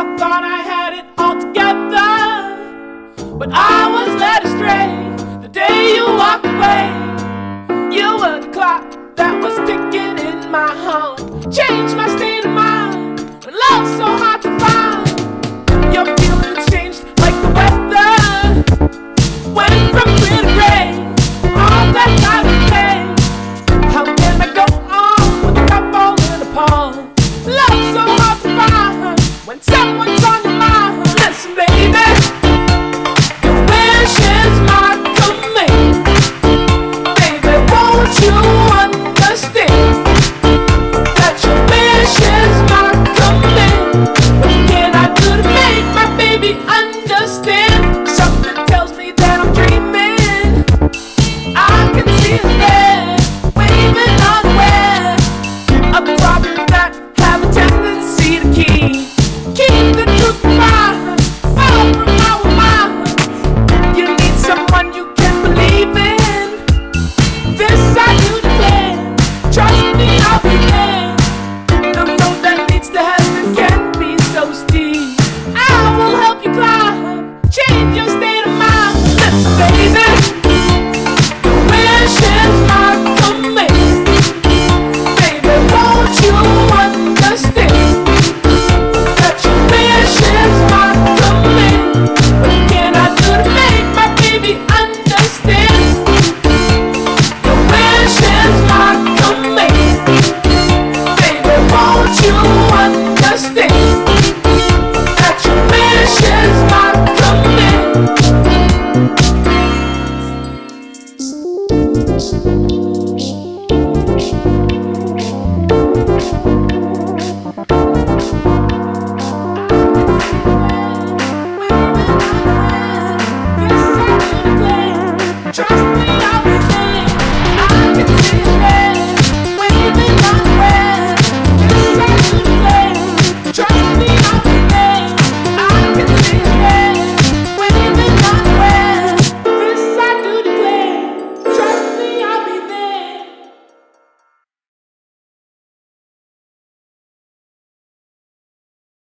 I thought I had it all together, but I was led astray the day you walked away. You were the clock that was ticking in my heart. Changed my state of mind when love's so hard to find. Your feelings changed like the weather, went from clear to gray. All that time.